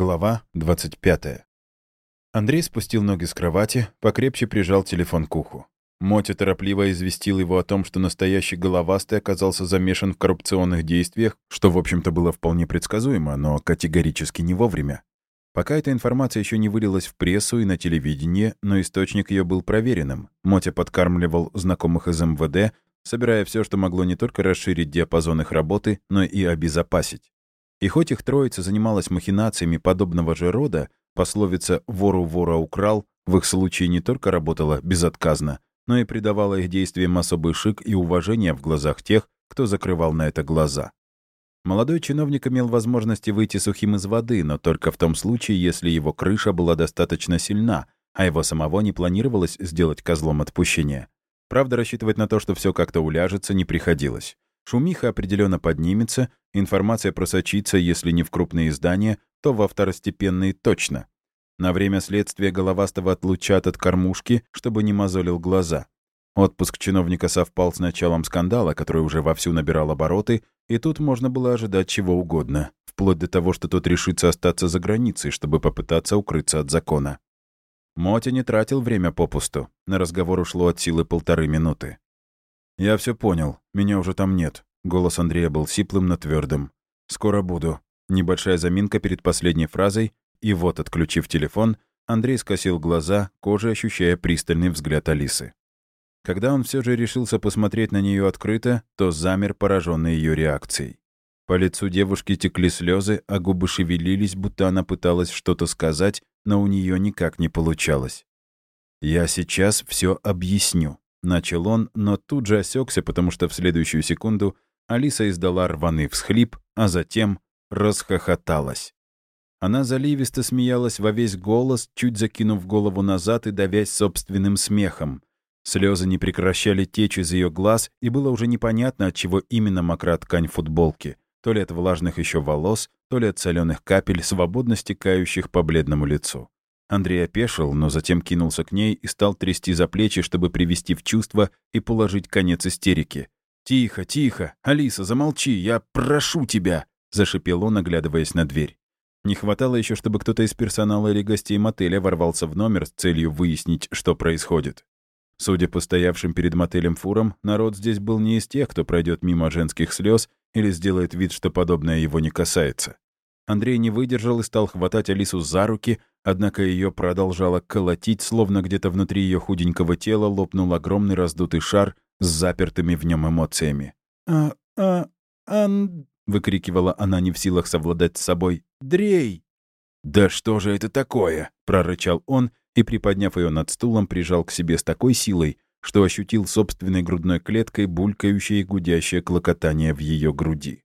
Глава 25. Андрей спустил ноги с кровати, покрепче прижал телефон к уху. Мотя торопливо известил его о том, что настоящий головастый оказался замешан в коррупционных действиях, что, в общем-то, было вполне предсказуемо, но категорически не вовремя. Пока эта информация еще не вылилась в прессу и на телевидение, но источник ее был проверенным. Мотя подкармливал знакомых из МВД, собирая все, что могло не только расширить диапазон их работы, но и обезопасить. И хоть их троица занималась махинациями подобного же рода, пословица «вору вора украл» в их случае не только работала безотказно, но и придавала их действиям особый шик и уважение в глазах тех, кто закрывал на это глаза. Молодой чиновник имел возможности выйти сухим из воды, но только в том случае, если его крыша была достаточно сильна, а его самого не планировалось сделать козлом отпущения. Правда, рассчитывать на то, что все как-то уляжется, не приходилось. Шумиха определенно поднимется, информация просочится, если не в крупные издания, то во второстепенные точно. На время следствия Головастого отлучат от кормушки, чтобы не мозолил глаза. Отпуск чиновника совпал с началом скандала, который уже вовсю набирал обороты, и тут можно было ожидать чего угодно, вплоть до того, что тот решится остаться за границей, чтобы попытаться укрыться от закона. Мотя не тратил время попусту. На разговор ушло от силы полторы минуты. «Я все понял. Меня уже там нет». Голос Андрея был сиплым, но твердым. «Скоро буду». Небольшая заминка перед последней фразой, и вот, отключив телефон, Андрей скосил глаза, кожей ощущая пристальный взгляд Алисы. Когда он все же решился посмотреть на нее открыто, то замер, пораженный ее реакцией. По лицу девушки текли слезы, а губы шевелились, будто она пыталась что-то сказать, но у нее никак не получалось. «Я сейчас все объясню», Начал он, но тут же осекся, потому что в следующую секунду Алиса издала рваный всхлип, а затем расхохоталась. Она заливисто смеялась во весь голос, чуть закинув голову назад и давясь собственным смехом. Слезы не прекращали течь из ее глаз, и было уже непонятно, от чего именно мокра ткань футболки. То ли от влажных еще волос, то ли от соленых капель, свободно стекающих по бледному лицу. Андрей опешил, но затем кинулся к ней и стал трясти за плечи, чтобы привести в чувство и положить конец истерике. «Тихо, тихо! Алиса, замолчи! Я прошу тебя!» — зашипел он, оглядываясь на дверь. Не хватало еще, чтобы кто-то из персонала или гостей мотеля ворвался в номер с целью выяснить, что происходит. Судя по стоявшим перед мотелем фурам, народ здесь был не из тех, кто пройдет мимо женских слез или сделает вид, что подобное его не касается. Андрей не выдержал и стал хватать Алису за руки, однако ее продолжало колотить, словно где-то внутри ее худенького тела лопнул огромный раздутый шар с запертыми в нем эмоциями. «А, а, ан...» — выкрикивала она не в силах совладать с собой. «Дрей!» «Да что же это такое?» — прорычал он и, приподняв ее над стулом, прижал к себе с такой силой, что ощутил собственной грудной клеткой булькающее и гудящее клокотание в ее груди.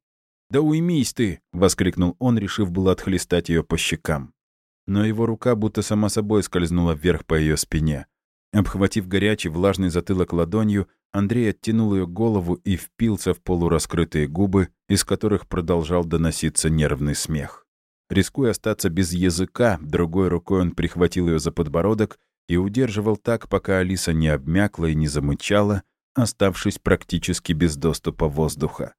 «Да уймись ты!» — воскликнул он, решив было отхлестать ее по щекам. Но его рука будто сама собой скользнула вверх по ее спине. Обхватив горячий влажный затылок ладонью, Андрей оттянул ее голову и впился в полураскрытые губы, из которых продолжал доноситься нервный смех. Рискуя остаться без языка, другой рукой он прихватил ее за подбородок и удерживал так, пока Алиса не обмякла и не замычала, оставшись практически без доступа воздуха.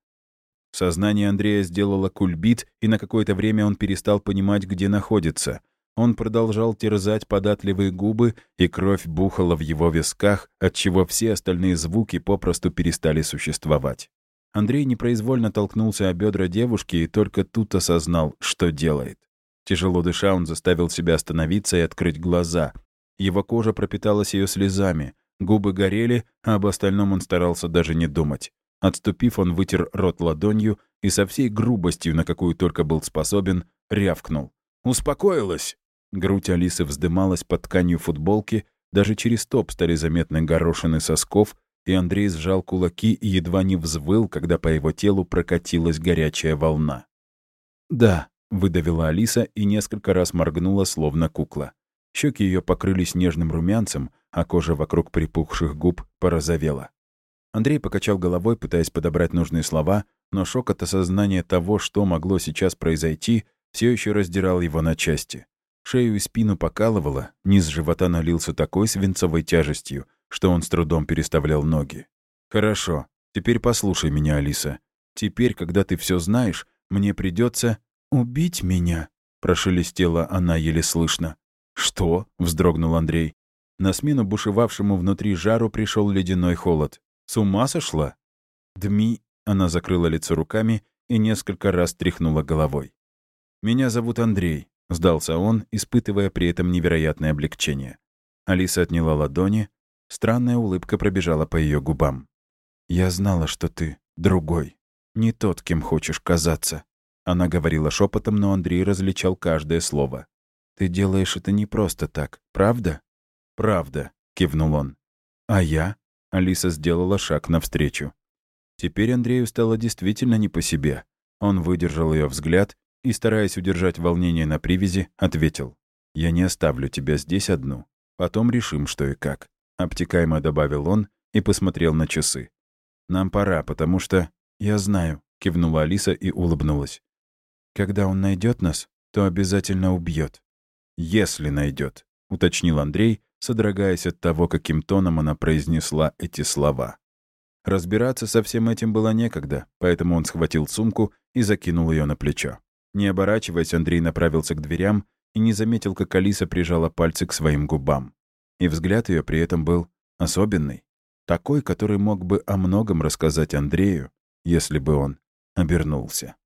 Сознание Андрея сделало кульбит, и на какое-то время он перестал понимать, где находится. Он продолжал терзать податливые губы, и кровь бухала в его висках, отчего все остальные звуки попросту перестали существовать. Андрей непроизвольно толкнулся о бедра девушки и только тут осознал, что делает. Тяжело дыша, он заставил себя остановиться и открыть глаза. Его кожа пропиталась ее слезами, губы горели, а об остальном он старался даже не думать. Отступив, он вытер рот ладонью и со всей грубостью, на какую только был способен, рявкнул. «Успокоилась!» Грудь Алисы вздымалась под тканью футболки, даже через топ стали заметны горошины сосков, и Андрей сжал кулаки и едва не взвыл, когда по его телу прокатилась горячая волна. «Да», — выдавила Алиса и несколько раз моргнула, словно кукла. Щеки ее покрылись нежным румянцем, а кожа вокруг припухших губ порозовела. Андрей покачал головой, пытаясь подобрать нужные слова, но шок от осознания того, что могло сейчас произойти, все еще раздирал его на части. Шею и спину покалывало, низ живота налился такой свинцовой тяжестью, что он с трудом переставлял ноги. «Хорошо, теперь послушай меня, Алиса. Теперь, когда ты все знаешь, мне придется убить меня», прошелестела она еле слышно. «Что?» — вздрогнул Андрей. На смену бушевавшему внутри жару пришел ледяной холод. «С ума сошла?» «Дми...» — она закрыла лицо руками и несколько раз тряхнула головой. «Меня зовут Андрей», — сдался он, испытывая при этом невероятное облегчение. Алиса отняла ладони, странная улыбка пробежала по ее губам. «Я знала, что ты другой, не тот, кем хочешь казаться». Она говорила шепотом, но Андрей различал каждое слово. «Ты делаешь это не просто так, правда?» «Правда», — кивнул он. «А я?» — Алиса сделала шаг навстречу. Теперь Андрею стало действительно не по себе. Он выдержал ее взгляд и, стараясь удержать волнение на привязи, ответил. «Я не оставлю тебя здесь одну. Потом решим, что и как», — обтекаемо добавил он и посмотрел на часы. «Нам пора, потому что...» «Я знаю», — кивнула Алиса и улыбнулась. «Когда он найдет нас, то обязательно убьет. «Если найдет, уточнил Андрей, содрогаясь от того, каким тоном она произнесла эти слова. Разбираться со всем этим было некогда, поэтому он схватил сумку и закинул ее на плечо. Не оборачиваясь, Андрей направился к дверям и не заметил, как Алиса прижала пальцы к своим губам. И взгляд ее при этом был особенный. Такой, который мог бы о многом рассказать Андрею, если бы он обернулся.